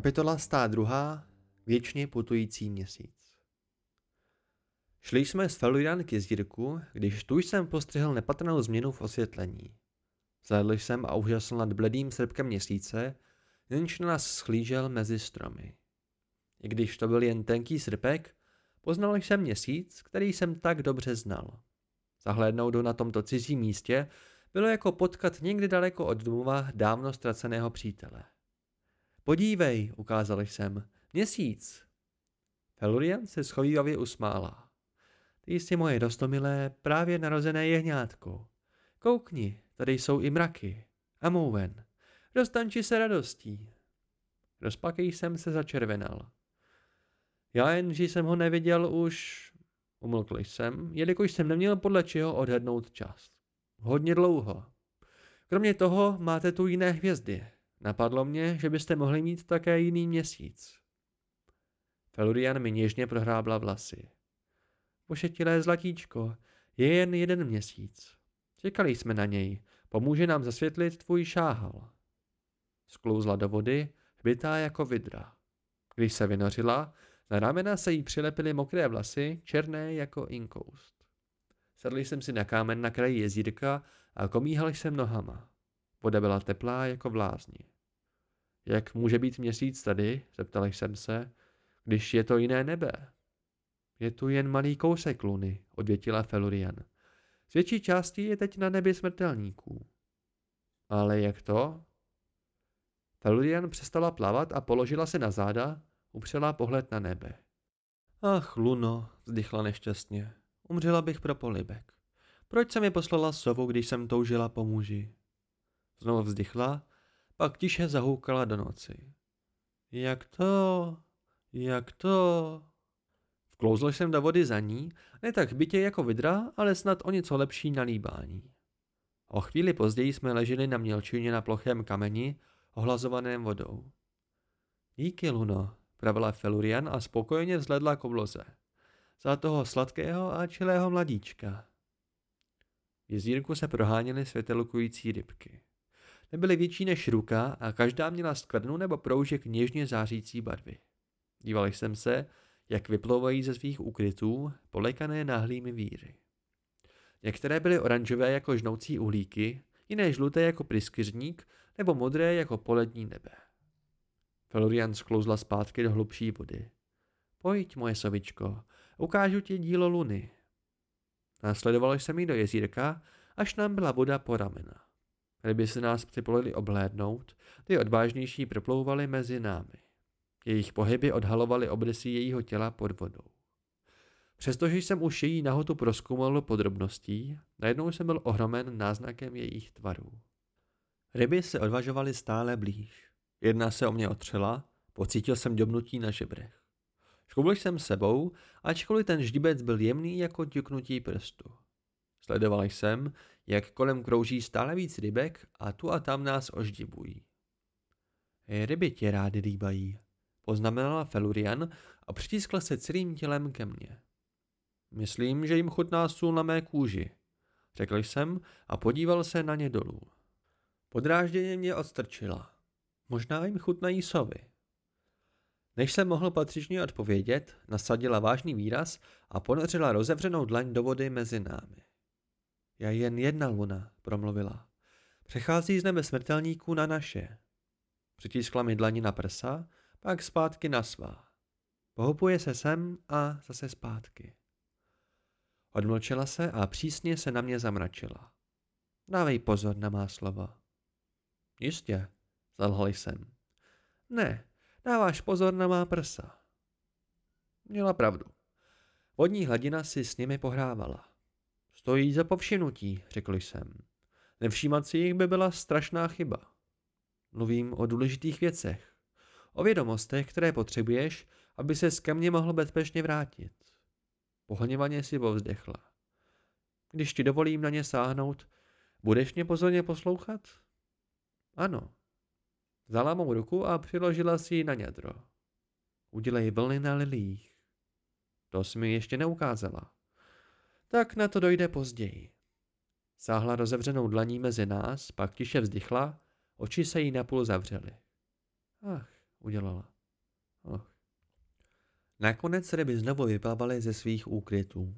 Kapitola 102. Věčně putující měsíc. Šli jsme z Felurian k jezdírku, když tu jsem postřehl nepatrnou změnu v osvětlení. Zhlédl jsem a úžasl nad bledým srpkem měsíce, jenž nás schlížel mezi stromy. I když to byl jen tenký srpek, poznal jsem měsíc, který jsem tak dobře znal. Zahlédnout ho na tomto cizím místě bylo jako potkat někdy daleko od domova dávno ztraceného přítele. Podívej, ukázal jsem. Měsíc. Felurian se schovývavě usmála. Ty jsi moje dostomilé, právě narozené jehňátko. Koukni, tady jsou i mraky. A mou ven. Dostanči se radostí. Rozpakej jsem se začervenal. Já jen, že jsem ho neviděl už... Umlkl jsem, jelikož jsem neměl podle čeho odhadnout čas. Hodně dlouho. Kromě toho máte tu jiné hvězdy. Napadlo mě, že byste mohli mít také jiný měsíc. Felurian mi něžně prohrábla vlasy. Pošetilé zlatíčko, je jen jeden měsíc. Čekali jsme na něj, pomůže nám zasvětlit tvůj šáhal. Sklouzla do vody, hbitá jako vidra. Když se vynořila, na ramena se jí přilepily mokré vlasy, černé jako inkoust. Sedl jsem si na kámen na kraji jezírka a komíhal jsem nohama. Voda byla teplá jako v lázni. Jak může být měsíc tady, zeptal jsem se, když je to jiné nebe? Je tu jen malý kousek luny, odvětila Felurian. Z větší části je teď na nebi smrtelníků. Ale jak to? Felurian přestala plavat a položila se na záda, upřela pohled na nebe. Ach, Luno, vzdychla nešťastně. Umřela bych pro polibek. Proč se mi poslala sovu, když jsem toužila po muži? Znovu vzdychla, pak tiše zahoukala do noci. Jak to? Jak to? Vklouzl jsem do vody za ní, ne tak bytě jako vidra, ale snad o něco lepší na líbání. O chvíli později jsme leželi na mělčině na plochém kameni, ohlazovaném vodou. Díky, Luno, pravila Felurian a spokojeně vzhledla k obloze. Za toho sladkého a čilého mladíčka. V jezírku se proháněly světelkující rybky. Nebyly větší než ruka a každá měla skvrnu nebo proužek něžně zářící barvy. Díval jsem se, jak vyplouvají ze svých úkrytů, polekané náhlými víry. Některé byly oranžové jako žnoucí uhlíky, jiné žluté jako pryskyřník nebo modré jako polední nebe. Felurian sklouzla zpátky do hlubší vody. Pojď, moje sovičko, ukážu ti dílo luny. Následoval jsem jí do jezírka, až nám byla voda po ramena. Ryby se nás připolili obhlédnout, ty odvážnější proplouvaly mezi námi. Jejich pohyby odhalovaly obrysy jejího těla pod vodou. Přestože jsem už její nahotu proskoumal do podrobností, najednou jsem byl ohromen náznakem jejich tvarů. Ryby se odvažovaly stále blíž. Jedna se o mě otřela, pocítil jsem dobnutí na žebrech. Škoubl jsem sebou, ačkoliv ten ždibec byl jemný jako ťuknutí prstu. Sledoval jsem, jak kolem krouží stále víc rybek a tu a tam nás oždivují. Ryby tě rády rýbají, poznamenala Felurian a přitiskla se celým tělem ke mně. Myslím, že jim chutná sůl na mé kůži, řekl jsem a podíval se na ně dolů. Podrážděně mě odstrčila. Možná jim chutnají sovy. Než jsem mohl patřičně odpovědět, nasadila vážný výraz a ponořila rozevřenou dlaň do vody mezi námi. Je jen jedna luna, promluvila. Přechází z nebe smrtelníků na naše. Přitiskla mi dlani na prsa, pak zpátky na svá. Pohupuje se sem a zase zpátky. Odmlčela se a přísně se na mě zamračila. Dávej pozor na má slova. Jistě, zalhal jsem. Ne, dáváš pozor na má prsa. Měla pravdu. Vodní hladina si s nimi pohrávala. Stojí za povšimnutí, řekl jsem. Nevšímat si jich by byla strašná chyba. Mluvím o důležitých věcech. O vědomostech, které potřebuješ, aby se ke mně mohl bezpečně vrátit. Pohněvaně si povzdechla. Když ti dovolím na ně sáhnout, budeš mě pozorně poslouchat? Ano. Vzala mou ruku a přiložila si ji na nědro. Udělej vlny na lilích. To jsi mi ještě neukázala. Tak na to dojde později. Sáhla rozevřenou dlaní mezi nás, pak tiše vzdychla, oči se jí napůl zavřely. Ach, udělala. Ach. Nakonec ryby znovu vyplavaly ze svých úkrytů.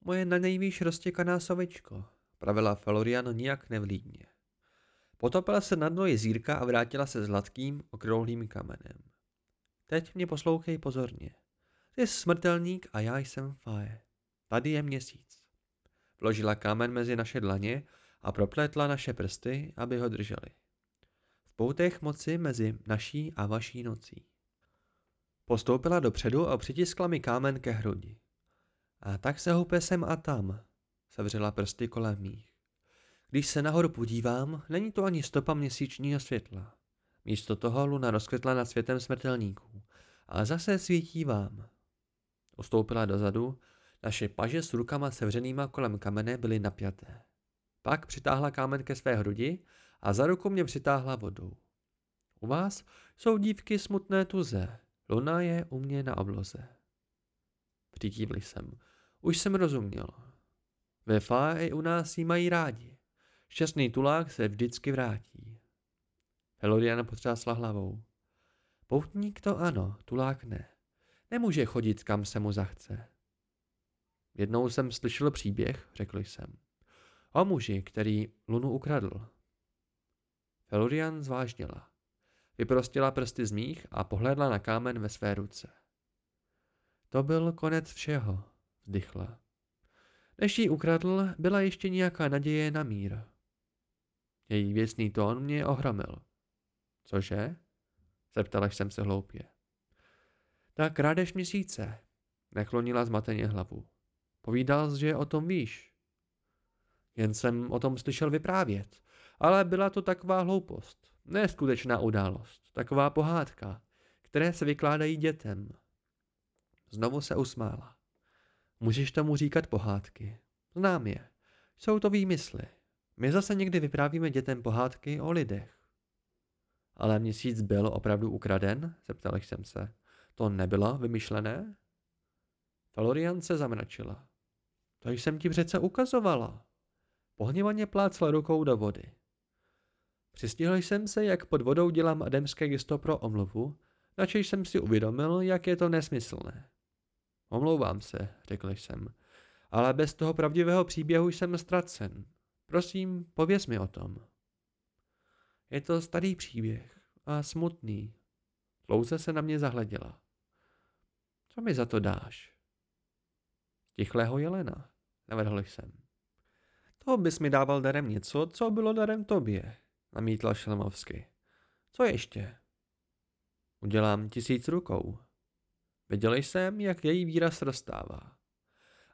Moje na nejvýš roztěkaná sovičko, pravila Felorian nijak nevlídně. Potopila se na dno jezírka a vrátila se s hladkým, okrouhlým kamenem. Teď mě poslouchej pozorně. Ty jsi smrtelník a já jsem Fae. Tady je měsíc. Vložila kámen mezi naše dlaně a proplétla naše prsty, aby ho drželi. V poutech moci mezi naší a vaší nocí. Postoupila dopředu a přitiskla mi kámen ke hrudi. A tak se houpe sem a tam, sevřela prsty kolem mých. Když se nahoru podívám, není to ani stopa měsíčního světla. Místo toho luna rozkvětla nad světem smrtelníků, ale zase svítí vám. Ustoupila dozadu, naše paže s rukama sevřenýma kolem kamene byly napjaté. Pak přitáhla kámen ke své hrudi a za ruku mě přitáhla vodou. U vás jsou dívky smutné tuze, luna je u mě na obloze. Přikývli jsem. Už jsem rozuměl. Ve Fá i u nás jí mají rádi. Šťastný tulák se vždycky vrátí. Heloriana potřásla hlavou. Poutník to ano, tulák ne. Nemůže chodit, kam se mu zachce. Jednou jsem slyšel příběh, řekl jsem. O muži, který Lunu ukradl. Felurian zvážnila. Vyprostila prsty z mých a pohlédla na kámen ve své ruce. To byl konec všeho, vzdychla. Než ji ukradl, byla ještě nějaká naděje na mír. Její věcný tón mě ohromil. Cože? Zeptala jsem se hloupě. Ta krádež měsíce, neklonila zmateně hlavu. Povídal, že o tom víš. Jen jsem o tom slyšel vyprávět, ale byla to taková hloupost, neskutečná událost, taková pohádka, které se vykládají dětem. Znovu se usmála. Můžeš tomu říkat pohádky. Znám je. Jsou to výmysly. My zase někdy vyprávíme dětem pohádky o lidech. Ale měsíc byl opravdu ukraden? Zeptal jsem se. To nebylo vymyšlené? Valorian se zamračila. To jsem ti přece ukazovala. Pohněvaně plácla rukou do vody. Přistihl jsem se, jak pod vodou dělám ademské gesto pro omluvu, načež jsem si uvědomil, jak je to nesmyslné. Omlouvám se, řekl jsem, ale bez toho pravdivého příběhu jsem ztracen. Prosím, pověz mi o tom. Je to starý příběh a smutný. Dlouze se na mě zahleděla. Co mi za to dáš? Tichlého jelena, navrhl jsem. To bys mi dával darem něco, co bylo darem tobě, namítla Šelmovsky. Co ještě? Udělám tisíc rukou. Viděl jsem, jak její výraz rozstává.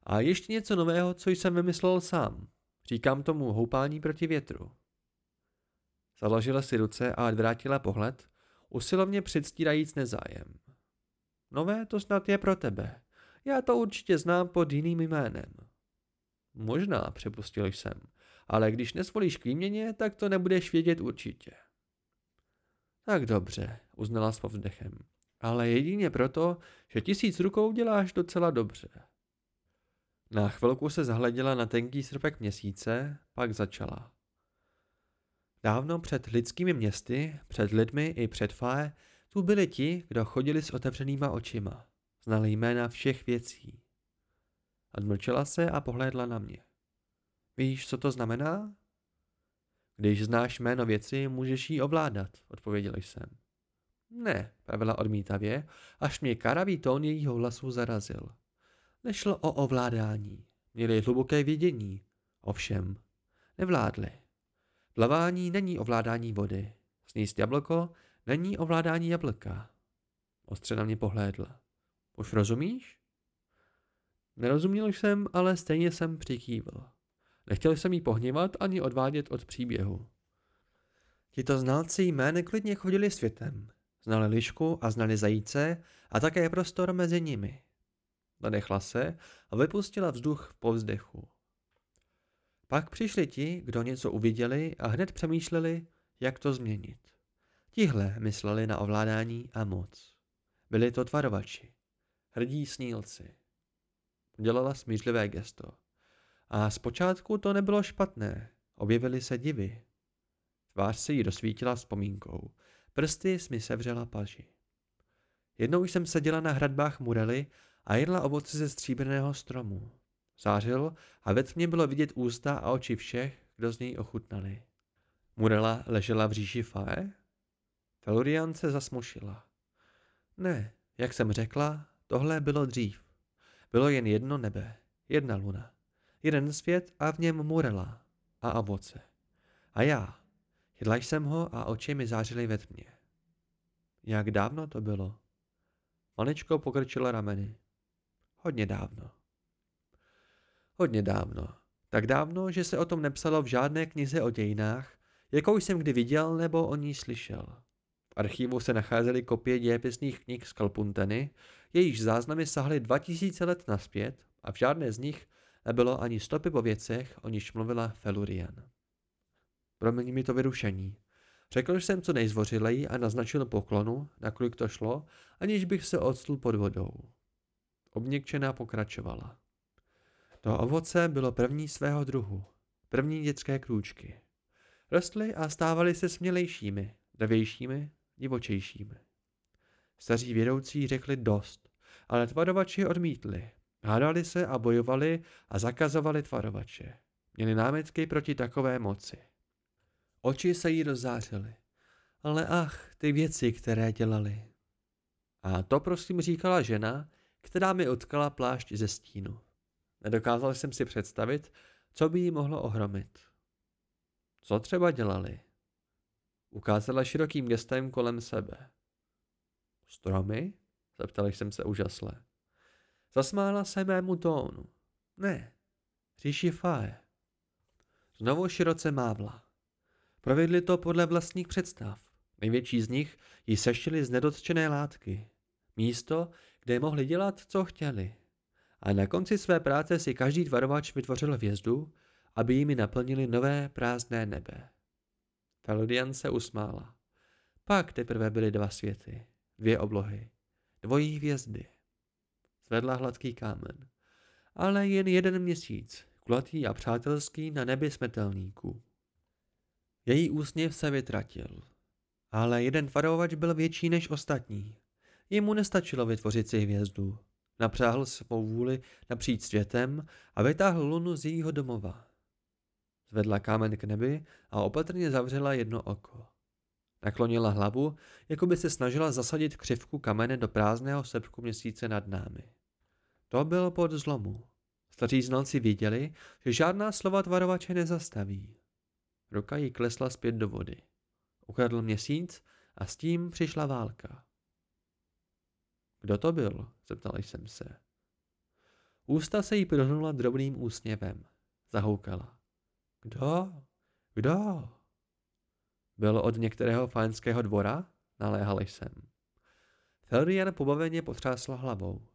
A ještě něco nového, co jsem vymyslel sám. Říkám tomu houpání proti větru. Založila si ruce a odvrátila pohled, usilovně předstírajíc nezájem. Nové to snad je pro tebe. Já to určitě znám pod jiným jménem. Možná, přepustil jsem, ale když nesvolíš k výměně, tak to nebudeš vědět určitě. Tak dobře, uznala s povzdechem. Ale jedině proto, že tisíc rukou děláš docela dobře. Na chvilku se zahleděla na tenký srpek měsíce, pak začala. Dávno před lidskými městy, před lidmi i před Fae, tu byli ti, kdo chodili s otevřenýma očima. Znali jména všech věcí. Odmlčela se a pohlédla na mě. Víš, co to znamená? Když znáš jméno věci, můžeš ji ovládat, odpověděl jsem. Ne, pravila odmítavě, až mě karavý tón jejího hlasu zarazil. Nešlo o ovládání, měli hluboké vědění, ovšem nevládli. Plavání není ovládání vody, sníst jablko není ovládání jablka. Ostře na mě pohlédl. Už rozumíš? Nerozuměl jsem, ale stejně jsem přikývl. Nechtěl jsem jí pohněvat ani odvádět od příběhu. Tito znalci jmény klidně chodili světem. Znali lišku a znali zajíce a také prostor mezi nimi. Nadechla se a vypustila vzduch v povzdechu. Pak přišli ti, kdo něco uviděli a hned přemýšleli, jak to změnit. Tihle mysleli na ovládání a moc. Byli to tvarovači. Hrdí snílci. Udělala smířlivé gesto. A zpočátku to nebylo špatné. Objevily se divy. Tvář se jí rozsvítila vzpomínkou. Prsty mi sevřela paži. Jednou jsem seděla na hradbách Murely a jedla ovoce ze stříbrného stromu. Zářil a ve tmě bylo vidět ústa a oči všech, kdo z něj ochutnali. Murela ležela v říši Fae? Felurian se zasmušila. Ne, jak jsem řekla, tohle bylo dřív. Bylo jen jedno nebe, jedna luna, jeden svět a v něm Murela a ovoce. A já. Jedla jsem ho a oči mi zářily ve tmě. Jak dávno to bylo? Maličko pokrčila rameny. Hodně dávno. Hodně dávno. Tak dávno, že se o tom nepsalo v žádné knize o dějinách, jakou jsem kdy viděl nebo o ní slyšel. V archivu se nacházely kopie dějepisných knih z Kalpunteny, jejichž záznamy sahly 2000 let naspět a v žádné z nich nebylo ani stopy po věcech, o níž mluvila Felurian. Promiň mi to vyrušení. Řekl jsem co nejzvořileji a naznačil poklonu, nakolik to šlo, aniž bych se odstl pod vodou. Obněkčená pokračovala. To ovoce bylo první svého druhu, první dětské krůčky. Rostly a stávaly se smělejšími, dravějšími, divočejšími. Staří vědoucí řekli dost, ale tvarovači odmítli. Hádali se a bojovali a zakazovali tvarovače. Měli námitky proti takové moci. Oči se jí rozářily. Ale ach, ty věci, které dělali. A to prosím říkala žena, která mi utkala plášť ze stínu. Nedokázal jsem si představit, co by jí mohlo ohromit. Co třeba dělali? Ukázala širokým gestem kolem sebe. Stromy? Zeptal jsem se úžasle. Zasmála se mému tónu. Ne, říši Fae. Znovu široce mávla. Provedli to podle vlastních představ. Největší z nich ji sešili z nedotčené látky. Místo, kde mohli dělat, co chtěli. A na konci své práce si každý tvarovač vytvořil hvězdu, aby jimi naplnili nové prázdné nebe. Felodian se usmála. Pak teprve byly dva světy, dvě oblohy, dvojí hvězdy. Zvedla hladký kámen. Ale jen jeden měsíc, kulatý a přátelský na nebi smetelníků. Její úsměv se vytratil. Ale jeden tvarovač byl větší než ostatní. Jemu nestačilo vytvořit si hvězdu. Napřáhl svou vůli napříč světem a vytáhl lunu z jejího domova. Zvedla kámen k nebi a opatrně zavřela jedno oko. Naklonila hlavu, jako by se snažila zasadit křivku kamene do prázdného sepku měsíce nad námi. To bylo pod zlomu. Staří znalci viděli, že žádná slova tvarovače nezastaví. Ruka jí klesla zpět do vody. Ukradl měsíc a s tím přišla válka. Kdo to byl? zeptal jsem se. Ústa se jí prohnula drobným úsměvem. Zahoukala. Kdo? Kdo? Byl od některého fánského dvora? Naléhal jsem. Felrian pobaveně potřásla hlavou.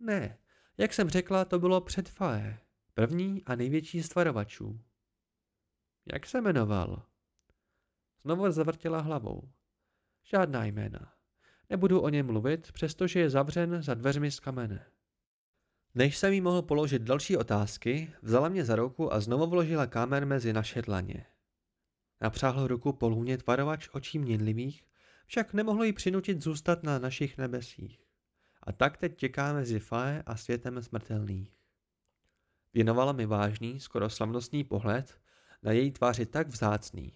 Ne, jak jsem řekla, to bylo před Fae, první a největší z tvarovačů. Jak se jmenoval? Znovu zavrtěla hlavou. Žádná jména. Nebudu o něm mluvit, přestože je zavřen za dveřmi z kamene. Než jsem jí mohl položit další otázky, vzala mě za ruku a znovu vložila kámen mezi naše dlaně. Napřáhl ruku po lůně tvarovač očí měnlivých, však nemohlo jí přinutit zůstat na našich nebesích. A tak teď těká mezi Fae a světem smrtelných. Věnovala mi vážný, skoro slavnostní pohled, na její tváři tak vzácný.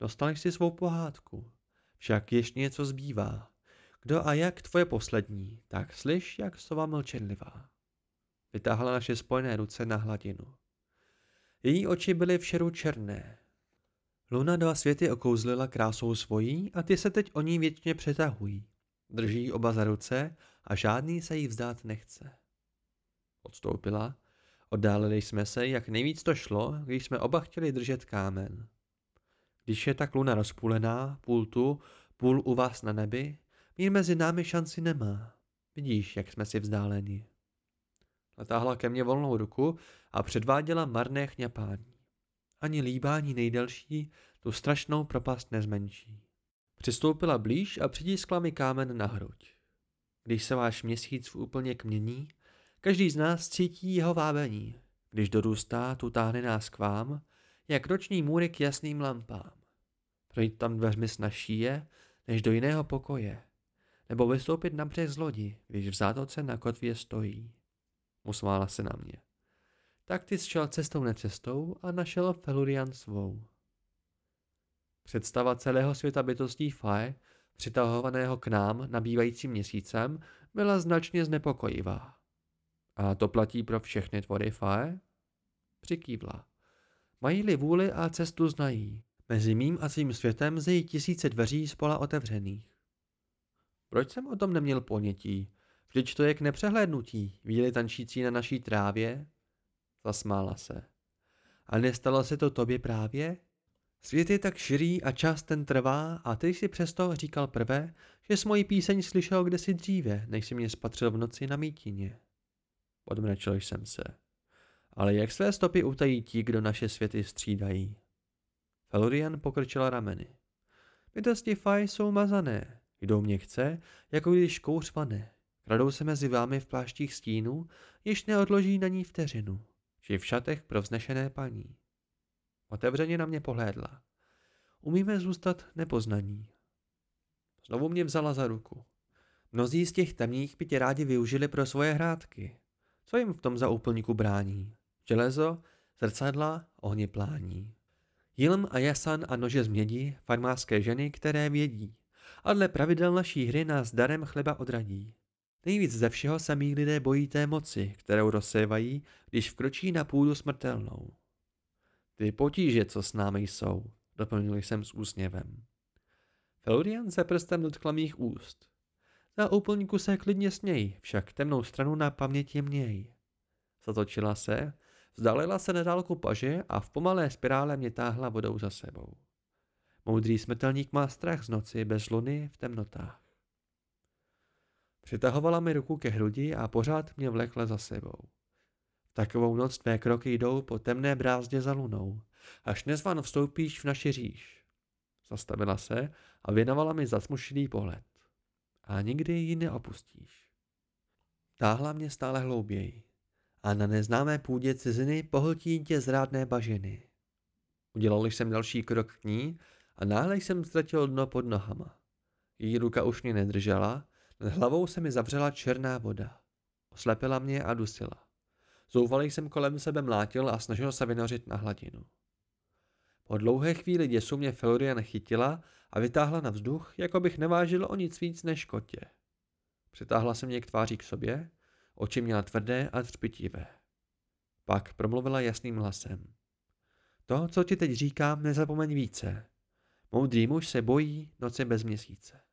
Dostaneš si svou pohádku, však ještě něco zbývá. Kdo a jak tvoje poslední, tak slyš, jak sova mlčenlivá. Vytáhla naše spojené ruce na hladinu. Její oči byly v šeru černé. Luna dva světy okouzlila krásou svojí a ty se teď o ní větně přetahují. Drží oba za ruce a žádný se jí vzdát nechce. Odstoupila, oddálili jsme se, jak nejvíc to šlo, když jsme oba chtěli držet kámen. Když je tak luna rozpůlená, půl tu, půl u vás na nebi, mír mezi námi šanci nemá. Vidíš, jak jsme si vzdáleni. Natáhla ke mně volnou ruku a předváděla marné chňapání. Ani líbání nejdelší tu strašnou propast nezmenší. Přistoupila blíž a přitiskla mi kámen na hruď. Když se váš měsíc úplně kmění, každý z nás cítí jeho vábení. Když dorůstá, tu táhne nás k vám, jak roční můry k jasným lampám. Projít tam dveřmi snažší je, než do jiného pokoje, nebo vystoupit na břeh z lodi, když v zátoce na kotvě stojí. Usmála se na mě. Tak ty šel cestou necestou a našel Felurian svou. Představa celého světa bytostí Fae, přitahovaného k nám nabývajícím měsícem, byla značně znepokojivá. A to platí pro všechny tvory Fae? Přikývla. Mají-li vůli a cestu znají. Mezi mým a svým světem zejí tisíce dveří spola otevřených. Proč jsem o tom neměl ponětí? Vždyť to je k nepřehlédnutí, víli tančící na naší trávě? Zasmála se. A nestalo se to tobě právě? Svět je tak širý a čas ten trvá a ty si přesto říkal prvé, že jsi moji píseň slyšel kdesi dříve, než si mě spatřil v noci na mítině. Odmračil jsem se. Ale jak své stopy utají ti, kdo naše světy střídají? Felurian pokrčila rameny. Bytosti Faj jsou mazané, jdou mě chce, jako když kouř vane. Kradou se mezi vámi v pláštích stínu, již neodloží na ní vteřinu, či v šatech pro vznešené paní. Otevřeně na mě pohlédla. Umíme zůstat nepoznaní. Znovu mě vzala za ruku. Mnozí z těch temných by tě rádi využili pro svoje hrádky. Co jim v tom za úplníku brání? Železo, zrcadla, ohně plání. Jilm a jasan a nože z mědi, farmářské ženy, které vědí. A dle pravidel naší hry nás darem chleba odradí. Nejvíc ze všeho se lidé bojí té moci, kterou rozsévají, když vkročí na půdu smrtelnou. Ty potíže, co s námi jsou, doplnil jsem s úsměvem. Felurian se prstem dotkla mých úst. Za úplníku se klidně sněj, však temnou stranu na paměti měj. Zatočila se, vzdálila se nedálku paže a v pomalé spirále mě táhla vodou za sebou. Moudrý smrtelník má strach z noci bez luny v temnotách. Přitahovala mi ruku ke hrudi a pořád mě vlekla za sebou. Takovou noc tvé kroky jdou po temné brázdě za lunou, až nezvan vstoupíš v naši říš. Zastavila se a věnovala mi zasmušilý pohled. A nikdy ji neopustíš. Táhla mě stále hlouběji a na neznámé půdě ciziny pohltí tě zrádné bažiny. Udělal jsem další krok k ní a náhle jsem ztratil dno pod nohama. Její ruka už mě nedržela, nad hlavou se mi zavřela černá voda. Oslepila mě a dusila. Zoufalý jsem kolem sebe mlátil a snažil se vynořit na hladinu. Po dlouhé chvíli děsu mě Felurian chytila a vytáhla na vzduch, jako bych nevážil o nic víc než kotě. Přitáhla se mě k tváří k sobě, oči měla tvrdé a třpitivé. Pak promluvila jasným hlasem. To, co ti teď říkám, nezapomeň více. Moudrý muž se bojí noci bez měsíce.